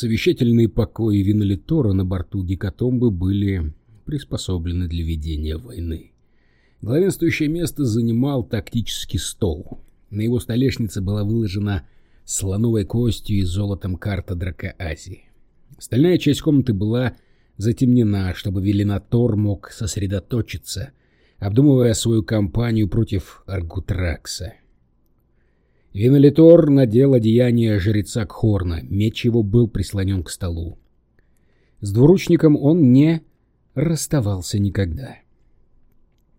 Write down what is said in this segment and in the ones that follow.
Совещательные покои Винолитора на борту Гекатомбы были приспособлены для ведения войны. Главенствующее место занимал тактический стол. На его столешнице была выложена слоновой костью и золотом карта Дракоазии. Остальная часть комнаты была затемнена, чтобы Велинатор мог сосредоточиться, обдумывая свою кампанию против Аргутракса. Винолитор надел одеяние жреца Кхорна, меч его был прислонен к столу. С двуручником он не расставался никогда.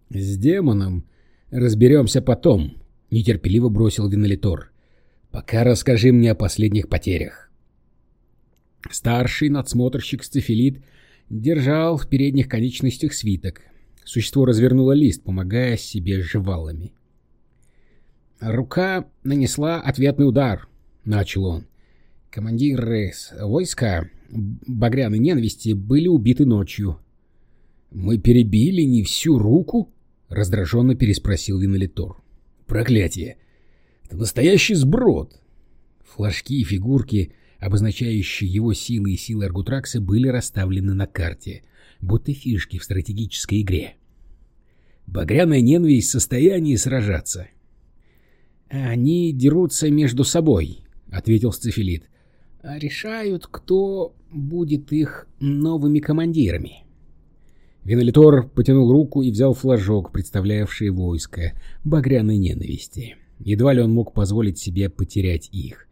«С демоном разберемся потом», — нетерпеливо бросил Винолитор. «Пока расскажи мне о последних потерях». Старший надсмотрщик Сцефилит держал в передних конечностях свиток. Существо развернуло лист, помогая себе жевалами. «Рука нанесла ответный удар», — начал он. «Командиры войска Багряной ненависти были убиты ночью». «Мы перебили не всю руку?» — раздраженно переспросил Винолитор. «Проклятие! Это настоящий сброд!» Флажки и фигурки, обозначающие его силы и силы Аргутракса, были расставлены на карте, будто фишки в стратегической игре. Багряная ненависть в состоянии сражаться — «Они дерутся между собой», — ответил Сцефилит. «Решают, кто будет их новыми командирами». Винолитор потянул руку и взял флажок, представлявший войско багряной ненависти. Едва ли он мог позволить себе потерять их,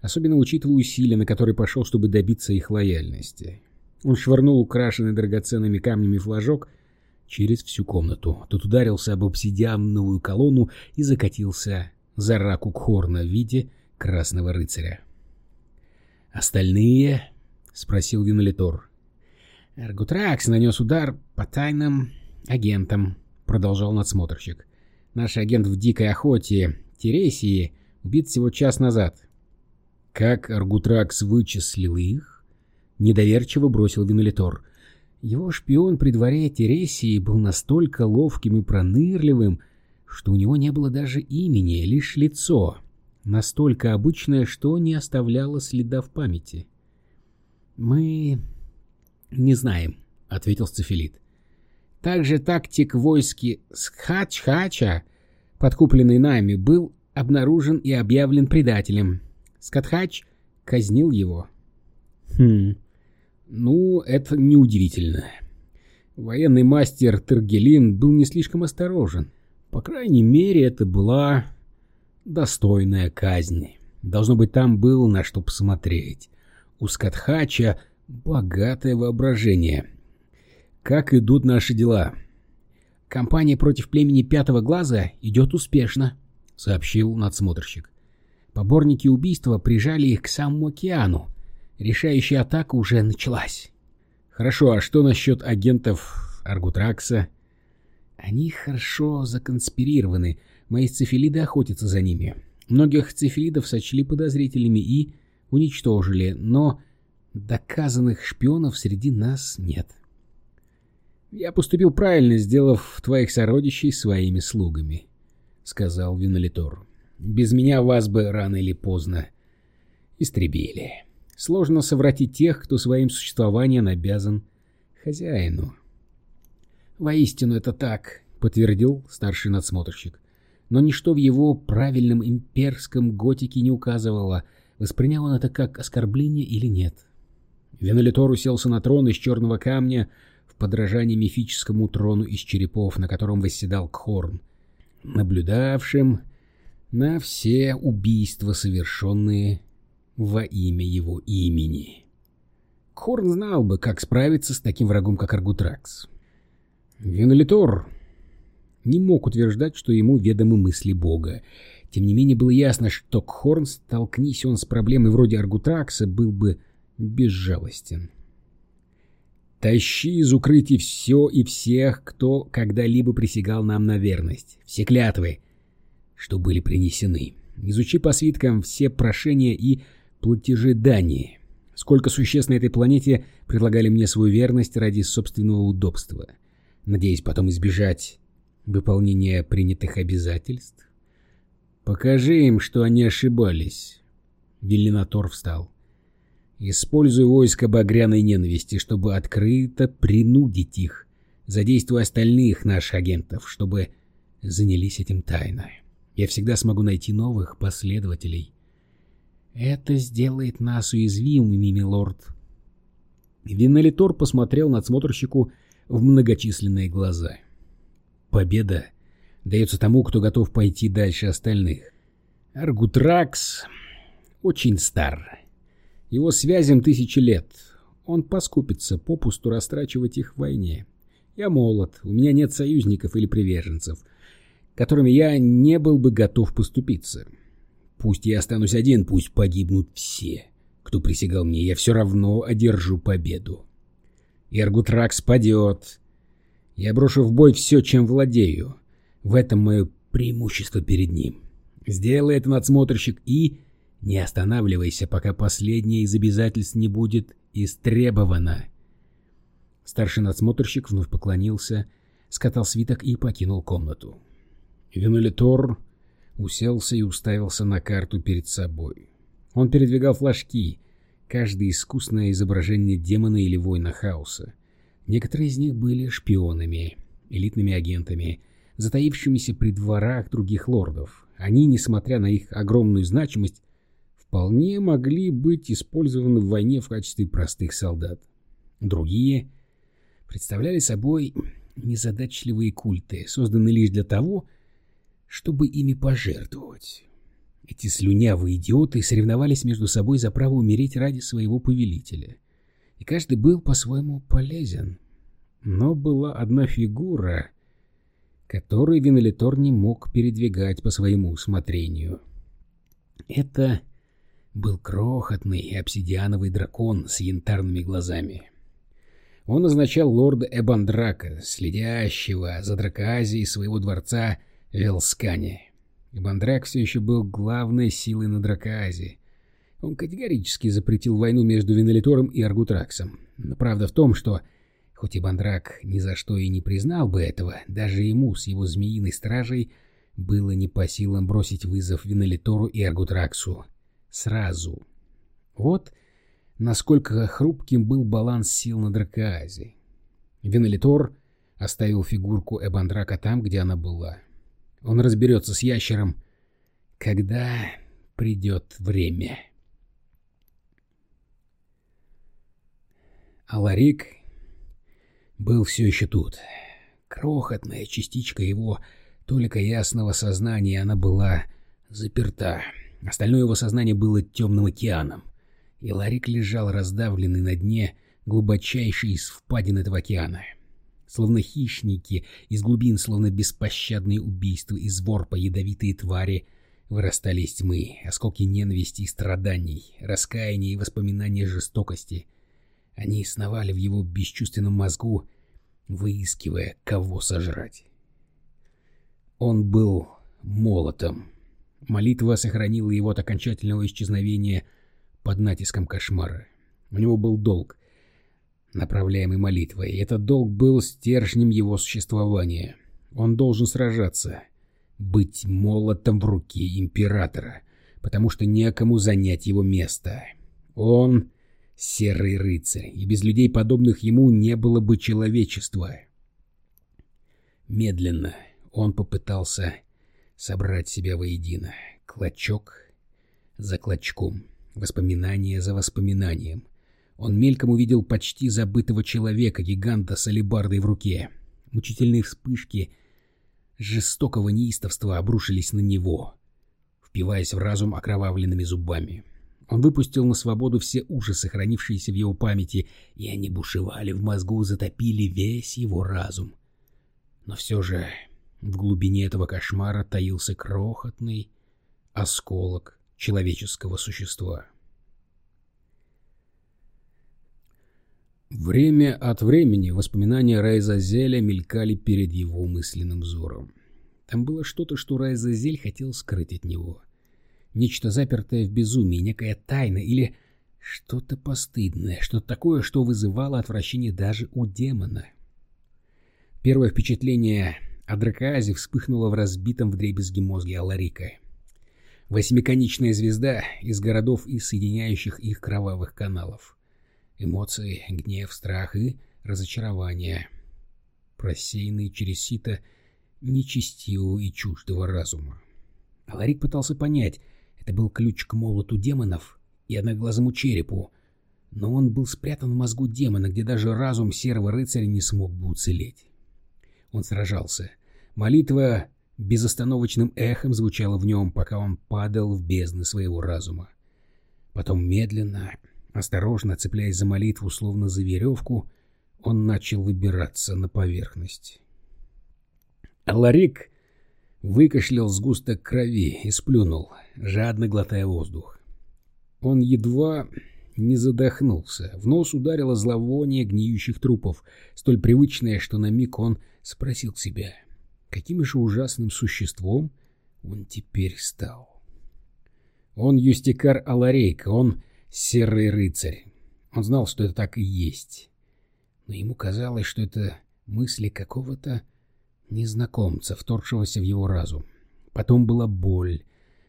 особенно учитывая усилия, на которые пошел, чтобы добиться их лояльности. Он швырнул украшенный драгоценными камнями флажок через всю комнату. Тот ударился об обсидиановую колонну и закатился за раку Кхорна в виде красного рыцаря. «Остальные?» — спросил Винолитор. «Аргутракс нанес удар по тайным агентам», — продолжал надсмотрщик. «Наш агент в дикой охоте, Тересии, убит всего час назад». «Как Аргутракс вычислил их?» — недоверчиво бросил Винолитор. Его шпион при дворе Тересии был настолько ловким и пронырливым, что у него не было даже имени, лишь лицо, настолько обычное, что не оставляло следа в памяти. «Мы не знаем», — ответил Сцефилит. «Также тактик войски Схач-Хача, подкупленный нами, был обнаружен и объявлен предателем. Скатхач казнил его». «Хм, ну, это неудивительно. Военный мастер Тергелин был не слишком осторожен». По крайней мере, это была достойная казнь. Должно быть, там было на что посмотреть. У Скатхача богатое воображение. Как идут наши дела? Компания против племени Пятого Глаза идет успешно, сообщил надсмотрщик. Поборники убийства прижали их к самому океану. Решающая атака уже началась. Хорошо, а что насчет агентов Аргутракса? Они хорошо законспирированы, мои цифилиды охотятся за ними. Многих цифилидов сочли подозрительными и уничтожили, но доказанных шпионов среди нас нет. «Я поступил правильно, сделав твоих сородичей своими слугами», — сказал Винолитор. «Без меня вас бы рано или поздно истребили. Сложно совратить тех, кто своим существованием обязан хозяину». «Воистину это так», — подтвердил старший надсмотрщик. Но ничто в его правильном имперском готике не указывало, воспринял он это как оскорбление или нет. Венолитор уселся на трон из черного камня в подражании мифическому трону из черепов, на котором восседал Кхорн, наблюдавшим на все убийства, совершенные во имя его имени. Кхорн знал бы, как справиться с таким врагом, как Аргутракс. Винолитор не мог утверждать, что ему ведомы мысли Бога. Тем не менее было ясно, что Кхорн, столкнись он с проблемой вроде Аргутракса, был бы безжалостен. «Тащи из укрытий все и всех, кто когда-либо присягал нам на верность, все клятвы, что были принесены. Изучи по свиткам все прошения и платежи Дании. Сколько существ на этой планете предлагали мне свою верность ради собственного удобства» надеясь потом избежать выполнения принятых обязательств? Покажи им, что они ошибались. Велинатор встал. Использую войско багряной ненависти, чтобы открыто принудить их, задействуя остальных наших агентов, чтобы занялись этим тайно. Я всегда смогу найти новых последователей. Это сделает нас уязвимыми, милорд. Винолитор посмотрел надсмотрщику в многочисленные глаза. Победа дается тому, кто готов пойти дальше остальных. Аргутракс очень стар. Его связям тысячи лет. Он поскупится попусту растрачивать их в войне. Я молод, у меня нет союзников или приверженцев, которыми я не был бы готов поступиться. Пусть я останусь один, пусть погибнут все, кто присягал мне, я все равно одержу победу. Иргутракс падет. Я брошу в бой все, чем владею. В этом мое преимущество перед ним. Сделай это надсмотрщик и не останавливайся, пока последнее из обязательств не будет истребовано. Старший надсмотрщик вновь поклонился, скатал свиток и покинул комнату. Венолитор уселся и уставился на карту перед собой. Он передвигал флажки, каждое искусное изображение демона или воина хаоса. Некоторые из них были шпионами, элитными агентами, затаившимися при дворах других лордов. Они, несмотря на их огромную значимость, вполне могли быть использованы в войне в качестве простых солдат. Другие представляли собой незадачливые культы, созданные лишь для того, чтобы ими пожертвовать. Эти слюнявые идиоты соревновались между собой за право умереть ради своего повелителя. И каждый был по-своему полезен. Но была одна фигура, которую Винолитор не мог передвигать по своему усмотрению. Это был крохотный обсидиановый дракон с янтарными глазами. Он означал лорда Эбандрака, следящего за дракоазией своего дворца в Велскане. Эбандрак все еще был главной силой на дракоазе. Он категорически запретил войну между Венелитором и Аргутраксом. Но правда в том, что, хоть Эбандрак ни за что и не признал бы этого, даже ему с его змеиной стражей было не по силам бросить вызов Венелитору и Аргутраксу сразу. Вот насколько хрупким был баланс сил на Дракоазе. Венелитор оставил фигурку Эбандрака там, где она была. Он разберется с ящером, когда придет время. А Ларик был все еще тут. Крохотная частичка его только ясного сознания, она была заперта. Остальное его сознание было темным океаном, и Ларик лежал раздавленный на дне глубочайшей из впадин этого океана. Словно хищники, из глубин, словно беспощадные убийства, из ворпа ядовитые твари вырастали из тьмы, осколки ненависти и страданий, раскаяния и воспоминания жестокости. Они сновали в его бесчувственном мозгу, выискивая, кого сожрать. Он был молотом, Молитва сохранила его от окончательного исчезновения под натиском кошмара. У него был долг, направляемый молитвой, этот долг был стержнем его существования. Он должен сражаться, быть молотом в руке императора, потому что некому занять его место. Он — серый рыцарь, и без людей, подобных ему, не было бы человечества. Медленно он попытался собрать себя воедино, клочок за клочком, воспоминание за воспоминанием. Он мельком увидел почти забытого человека, гиганта с алебардой в руке. Мучительные вспышки жестокого неистовства обрушились на него, впиваясь в разум окровавленными зубами. Он выпустил на свободу все ужасы, хранившиеся в его памяти, и они бушевали в мозгу, затопили весь его разум. Но все же в глубине этого кошмара таился крохотный осколок человеческого существа. Время от времени воспоминания Райзазеля мелькали перед его мысленным взором. Там было что-то, что Райзазель хотел скрыть от него. Нечто запертое в безумии, некая тайна или что-то постыдное, что-то такое, что вызывало отвращение даже у демона. Первое впечатление а дракоазе вспыхнула в разбитом вдребезги мозге Аларика. Восьмиконечная звезда из городов и соединяющих их кровавых каналов. Эмоции, гнев, страх и разочарование, просеянные через сито нечестивого и чуждого разума. Аларик пытался понять, это был ключ к молоту демонов и одноглазому черепу, но он был спрятан в мозгу демона, где даже разум серого рыцаря не смог бы уцелеть. Он сражался. Молитва безостановочным эхом звучала в нем, пока он падал в бездны своего разума. Потом медленно, осторожно цепляясь за молитву, словно за веревку, он начал выбираться на поверхность. Ларик выкашлял сгусток крови и сплюнул, жадно глотая воздух. Он едва не задохнулся. В нос ударило зловоние гниющих трупов, столь привычное, что на миг он спросил себя, каким же ужасным существом он теперь стал. Он юстикар Аларейка, он серый рыцарь. Он знал, что это так и есть. Но ему казалось, что это мысли какого-то незнакомца, вторгшегося в его разум. Потом была боль,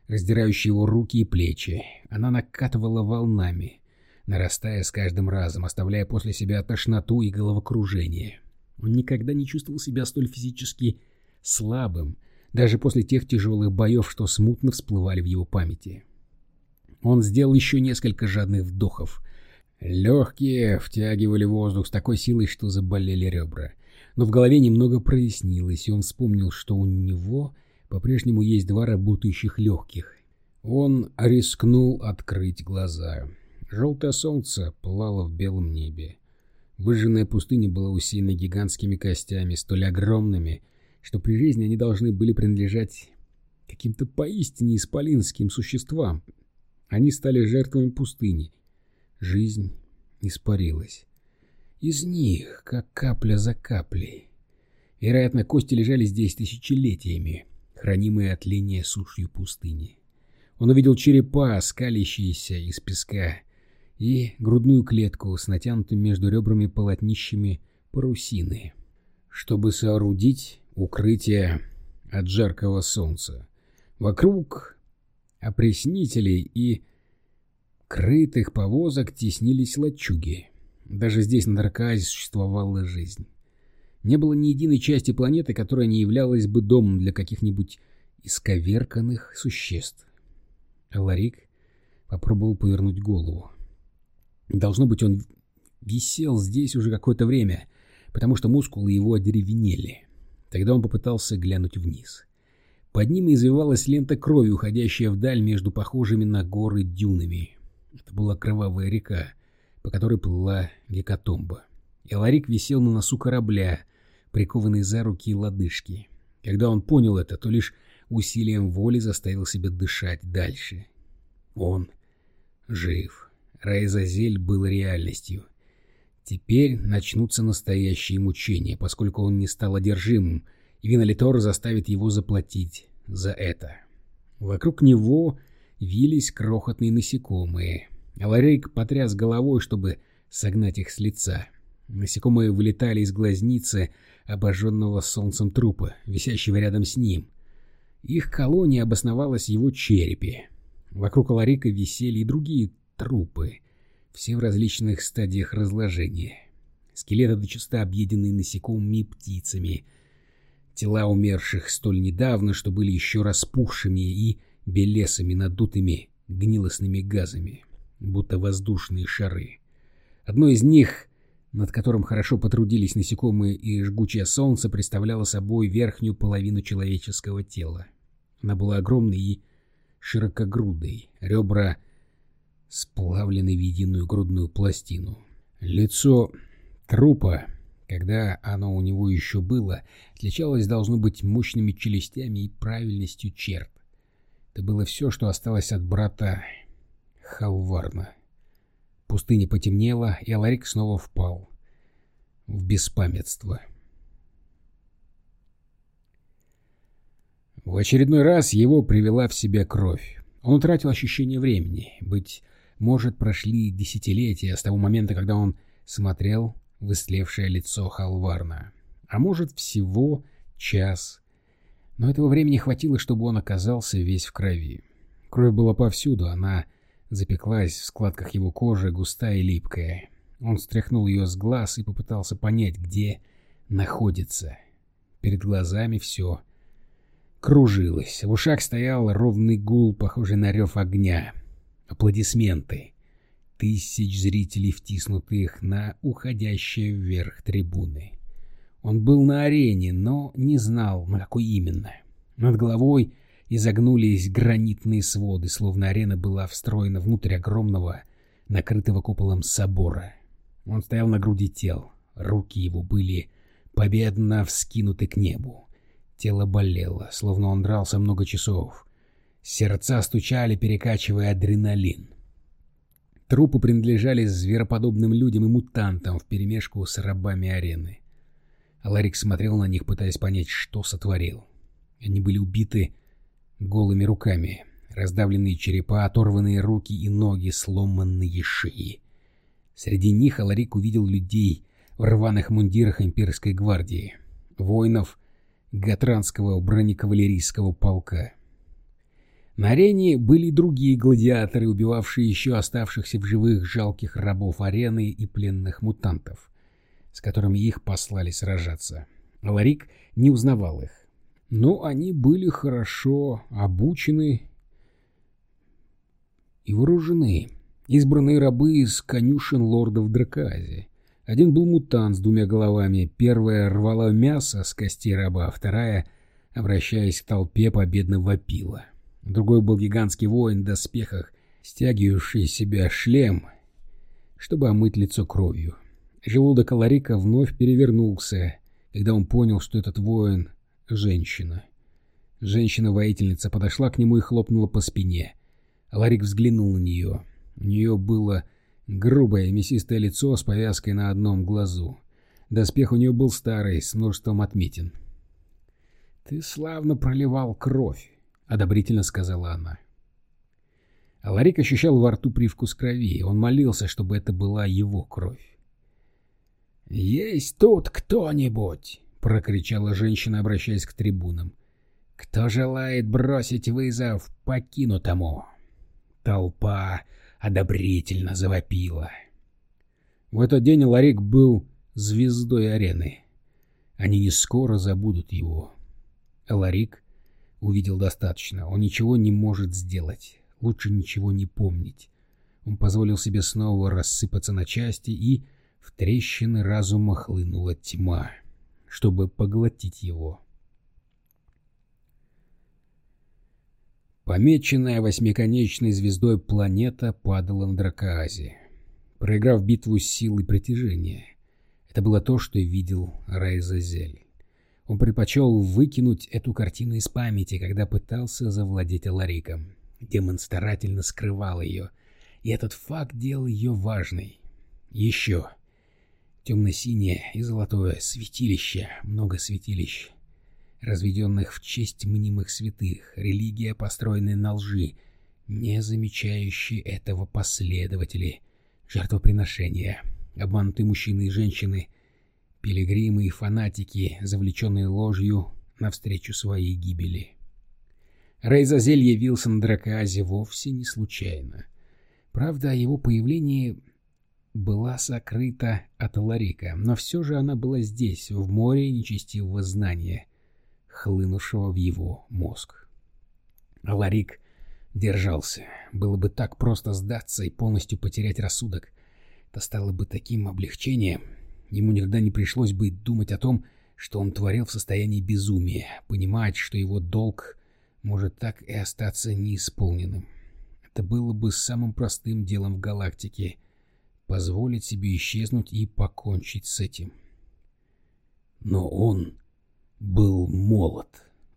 раздирающая его руки и плечи. Она накатывала волнами, нарастая с каждым разом, оставляя после себя тошноту и головокружение. Он никогда не чувствовал себя столь физически слабым, даже после тех тяжелых боев, что смутно всплывали в его памяти. Он сделал еще несколько жадных вдохов. Легкие втягивали воздух с такой силой, что заболели ребра. Но в голове немного прояснилось, и он вспомнил, что у него по-прежнему есть два работающих легких. Он рискнул открыть глаза. Желтое солнце пылало в белом небе. Выжженная пустыня была усеяна гигантскими костями, столь огромными, что при жизни они должны были принадлежать каким-то поистине исполинским существам. Они стали жертвами пустыни. Жизнь испарилась. Из них, как капля за каплей. Вероятно, кости лежали здесь тысячелетиями, хранимые от линия сушью пустыни. Он увидел черепа, скалящиеся из песка, и грудную клетку с натянутым между ребрами полотнищами парусины, чтобы соорудить укрытие от жаркого солнца. Вокруг опреснителей и крытых повозок теснились лачуги. Даже здесь, на Драказе, существовала жизнь. Не было ни единой части планеты, которая не являлась бы домом для каких-нибудь исковерканных существ. Ларик попробовал повернуть голову. Должно быть, он висел здесь уже какое-то время, потому что мускулы его одеревенели. Тогда он попытался глянуть вниз. Под ними извивалась лента крови, уходящая вдаль между похожими на горы дюнами. Это была кровавая река, по которой плыла гекатомба. И Ларик висел на носу корабля, прикованный за руки и лодыжки. Когда он понял это, то лишь усилием воли заставил себя дышать дальше. Он жив. Райзазель был реальностью. Теперь начнутся настоящие мучения, поскольку он не стал одержимым, и Винолитор заставит его заплатить за это. Вокруг него вились крохотные насекомые. Аларейк потряс головой, чтобы согнать их с лица. Насекомые вылетали из глазницы обожженного солнцем трупа, висящего рядом с ним. Их колония обосновалась в его черепе. Вокруг Аларика висели и другие трупы, все в различных стадиях разложения. Скелеты дочисто объедены насекомыми и птицами. Тела умерших столь недавно, что были еще распухшими и белесами надутыми гнилостными газами, будто воздушные шары. Одно из них, над которым хорошо потрудились насекомые и жгучее солнце, представляло собой верхнюю половину человеческого тела. Она была огромной и широкогрудой, ребра — сплавленный в единую грудную пластину. Лицо трупа, когда оно у него еще было, отличалось, должно быть, мощными челюстями и правильностью черт. Это было все, что осталось от брата Халварна. Пустыня потемнела, и Аларик снова впал в беспамятство. В очередной раз его привела в себя кровь. Он утратил ощущение времени. Быть может, прошли десятилетия с того момента, когда он смотрел в истлевшее лицо Халварна. А может, всего час. Но этого времени хватило, чтобы он оказался весь в крови. Кровь была повсюду, она запеклась в складках его кожи, густая и липкая. Он стряхнул ее с глаз и попытался понять, где находится. Перед глазами все кружилось. В ушах стоял ровный гул, похожий на рев огня. Аплодисменты. Тысяч зрителей, втиснутых на уходящие вверх трибуны. Он был на арене, но не знал, на какой именно. Над головой изогнулись гранитные своды, словно арена была встроена внутрь огромного, накрытого куполом собора. Он стоял на груди тел. Руки его были победно вскинуты к небу. Тело болело, словно он дрался много часов. Сердца стучали, перекачивая адреналин. Трупы принадлежали звероподобным людям и мутантам вперемешку с рабами арены. Ларик смотрел на них, пытаясь понять, что сотворил. Они были убиты голыми руками, раздавленные черепа, оторванные руки и ноги, сломанные шеи. Среди них Аларик увидел людей в рваных мундирах имперской гвардии, воинов Гатранского бронекавалерийского полка. На арене были другие гладиаторы, убивавшие еще оставшихся в живых жалких рабов арены и пленных мутантов с которыми их послали сражаться. Ларик не узнавал их. Но они были хорошо обучены и вооружены. Избранные рабы из конюшен лордов Дракази. Один был мутант с двумя головами. Первая рвала мясо с костей раба, а вторая, обращаясь к толпе, победно вопила. Другой был гигантский воин в доспехах, стягивавший себя шлем, чтобы омыть лицо кровью. Желудок Аларика вновь перевернулся, когда он понял, что этот воин — женщина. Женщина-воительница подошла к нему и хлопнула по спине. Аларик взглянул на нее. У нее было грубое мясистое лицо с повязкой на одном глазу. Доспех у нее был старый, с множеством отметин. «Ты славно проливал кровь», — одобрительно сказала она. Аларик ощущал во рту привкус крови. Он молился, чтобы это была его кровь. «Есть тут кто-нибудь?» — прокричала женщина, обращаясь к трибунам. «Кто желает бросить вызов покинутому?» Толпа одобрительно завопила. В этот день Ларик был звездой арены. Они не скоро забудут его. Ларик увидел достаточно. Он ничего не может сделать. Лучше ничего не помнить. Он позволил себе снова рассыпаться на части и в трещины разума хлынула тьма, чтобы поглотить его. Помеченная восьмиконечной звездой планета падала на Дракоазе, проиграв битву силы притяжения. Это было то, что видел Райзазель. Он предпочел выкинуть эту картину из памяти, когда пытался завладеть Алариком. Демон старательно скрывал ее, и этот факт делал ее важной. Еще Темно-синее и золотое святилище, много святилищ, разведенных в честь мнимых святых, религия, построенная на лжи, не замечающие этого последователи, жертвоприношения, обманутые мужчины и женщины, пилигримы и фанатики, завлеченные ложью навстречу своей гибели. Рейзазель явился на Дракоазе вовсе не случайно. Правда, о его появлении была сокрыта от Ларика, но все же она была здесь, в море нечестивого знания, хлынувшего в его мозг. Ларик держался. Было бы так просто сдаться и полностью потерять рассудок. Это стало бы таким облегчением. Ему никогда не пришлось бы думать о том, что он творил в состоянии безумия, понимать, что его долг может так и остаться неисполненным. Это было бы самым простым делом в галактике — позволить себе исчезнуть и покончить с этим. Но он был молод.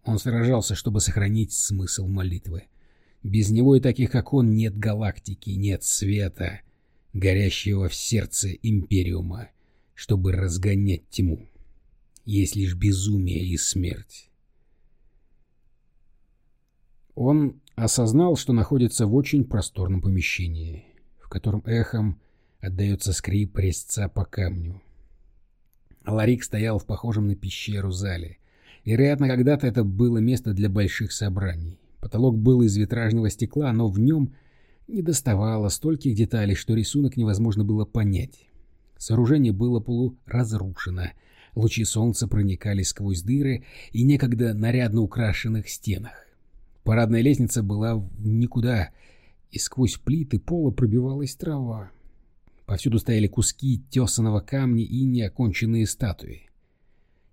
Он сражался, чтобы сохранить смысл молитвы. Без него и таких, как он, нет галактики, нет света, горящего в сердце Империума, чтобы разгонять тьму. Есть лишь безумие и смерть. Он осознал, что находится в очень просторном помещении, в котором эхом Отдается скрип резца по камню. Ларик стоял в похожем на пещеру зале. Вероятно, когда-то это было место для больших собраний. Потолок был из витражного стекла, но в нем не доставало стольких деталей, что рисунок невозможно было понять. Сооружение было полуразрушено, лучи солнца проникали сквозь дыры и некогда нарядно украшенных стенах. Парадная лестница была в никуда, и сквозь плиты пола пробивалась трава. Повсюду стояли куски тесаного камня и неоконченные статуи.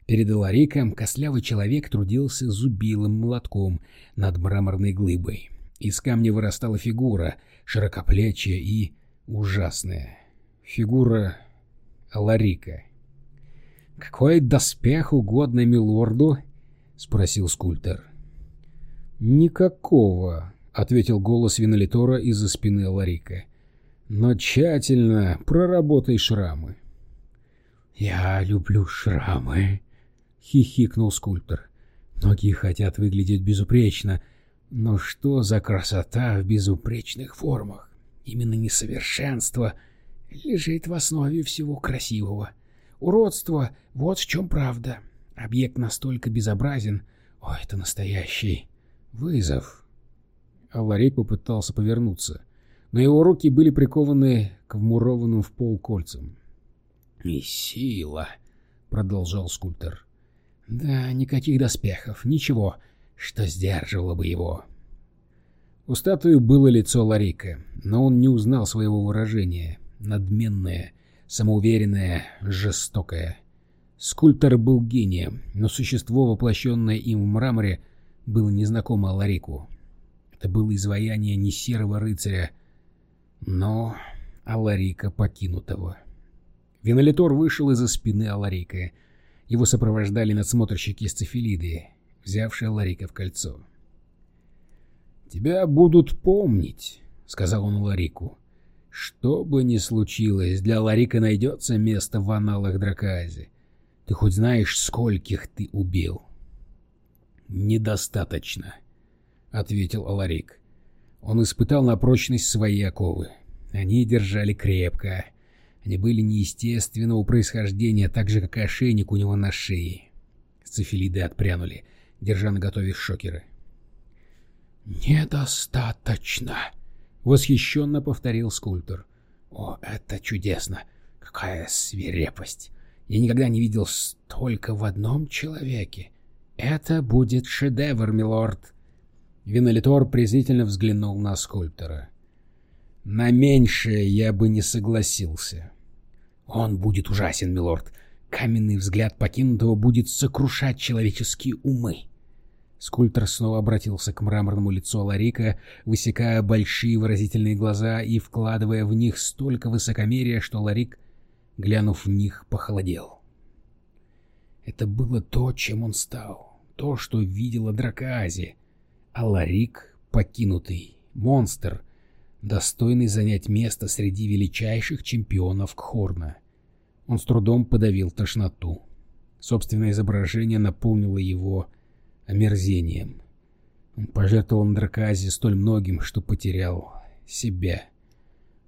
Перед Алариком костлявый человек трудился зубилым молотком над мраморной глыбой. Из камня вырастала фигура, широкоплечья и ужасная. Фигура Аларика. «Какой доспех угодно милорду?» — спросил скульптор. «Никакого», — ответил голос Винолитора из-за спины Аларика. «Но тщательно проработай шрамы». «Я люблю шрамы», — хихикнул скульптор. «Многие хотят выглядеть безупречно, но что за красота в безупречных формах? Именно несовершенство лежит в основе всего красивого. Уродство — вот в чем правда. Объект настолько безобразен. О, это настоящий вызов. Аларей попытался повернуться, но его руки были прикованы к вмурованным в пол кольцам. «И сила!» — продолжал скульптор. «Да, никаких доспехов, ничего, что сдерживало бы его». У статуи было лицо Ларика, но он не узнал своего выражения. Надменное, самоуверенное, жестокое. Скульптор был гением, но существо, воплощенное им в мраморе, было незнакомо Аларику. Это было изваяние не серого рыцаря, но Аларика покинутого. Винолитор вышел из-за спины Аларика. Его сопровождали надсмотрщики Сцефилиды, взявшие Аларика в кольцо. «Тебя будут помнить», — сказал он Ларику. «Что бы ни случилось, для Ларика найдется место в аналах Дракази. Ты хоть знаешь, скольких ты убил?» «Недостаточно», — ответил Аларик. Он испытал на прочность свои оковы. Они держали крепко. Они были неестественного происхождения, так же, как и ошейник у него на шее. Цефилиды отпрянули, держа наготове шокеры. «Недостаточно», — восхищенно повторил скульптор. «О, это чудесно! Какая свирепость! Я никогда не видел столько в одном человеке. «Это будет шедевр, милорд!» Винолитор презрительно взглянул на скульптора. «На меньшее я бы не согласился». «Он будет ужасен, милорд. Каменный взгляд покинутого будет сокрушать человеческие умы». Скульптор снова обратился к мраморному лицу Аларика, высекая большие выразительные глаза и вкладывая в них столько высокомерия, что Ларик, глянув в них, похолодел. Это было то, чем он стал то, что видела Дракази. А Ларик — покинутый, монстр, достойный занять место среди величайших чемпионов Кхорна. Он с трудом подавил тошноту. Собственное изображение наполнило его омерзением. Он пожертвовал Дракази столь многим, что потерял себя.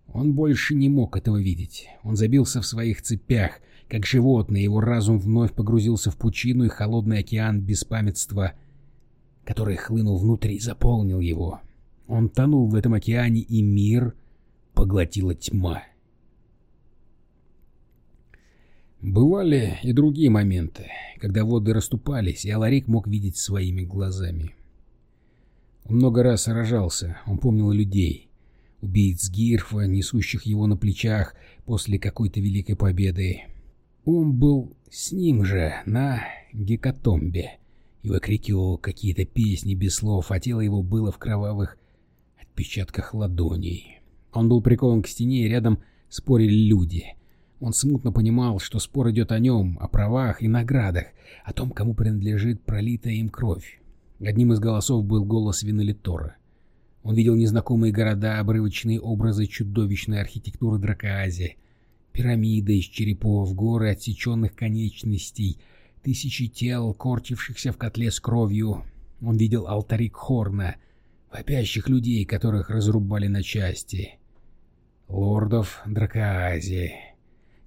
Он больше не мог этого видеть. Он забился в своих цепях — как животное, его разум вновь погрузился в пучину, и холодный океан беспамятства, который хлынул внутри, заполнил его. Он тонул в этом океане, и мир поглотила тьма. Бывали и другие моменты, когда воды расступались, и Аларик мог видеть своими глазами. Он много раз сражался, он помнил людей, убийц Гирфа, несущих его на плечах после какой-то великой победы, он был с ним же на гекатомбе и выкрикивал какие-то песни без слов, а тело его было в кровавых отпечатках ладоней. Он был прикован к стене, и рядом спорили люди. Он смутно понимал, что спор идет о нем, о правах и наградах, о том, кому принадлежит пролитая им кровь. Одним из голосов был голос Винолитора. Он видел незнакомые города, обрывочные образы чудовищной архитектуры Дракоазии, Пирамиды из черепов, горы отсеченных конечностей, тысячи тел, корчившихся в котле с кровью. Он видел алтари Хорна, вопящих людей, которых разрубали на части. Лордов Дракоазии.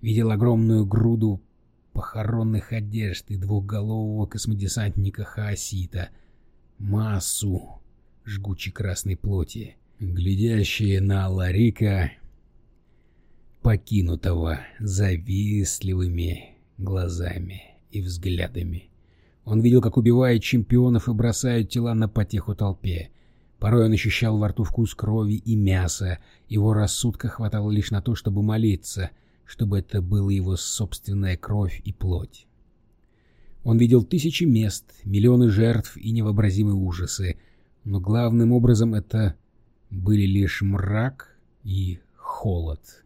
Видел огромную груду похоронных одежд и двухголового космодесантника Хаосита. Массу жгучей красной плоти, глядящие на Ларика, покинутого завистливыми глазами и взглядами. Он видел, как убивают чемпионов и бросают тела на потеху толпе. Порой он ощущал во рту вкус крови и мяса, его рассудка хватало лишь на то, чтобы молиться, чтобы это была его собственная кровь и плоть. Он видел тысячи мест, миллионы жертв и невообразимые ужасы, но главным образом это были лишь мрак и холод.